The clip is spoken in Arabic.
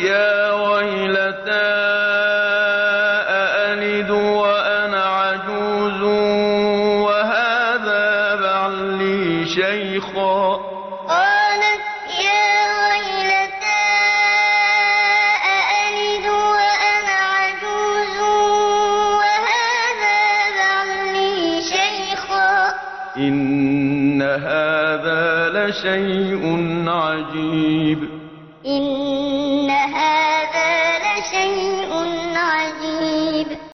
يَا وَيْلَتَىٰ أَأَلِدُ وَأَنَا عَجُوزٌ وَهَٰذَا بَعْلِي شَيْخًا. قَالَتْ يَا وَيْلَتَىٰ أَأَلِدُ وَأَنَا عَجُوزٌ وَهَٰذَا بَعْلِي شَيْخًا ۖ. إِنَّ هَٰذَا لَشَيْءٌ عَجِيبٌ. إن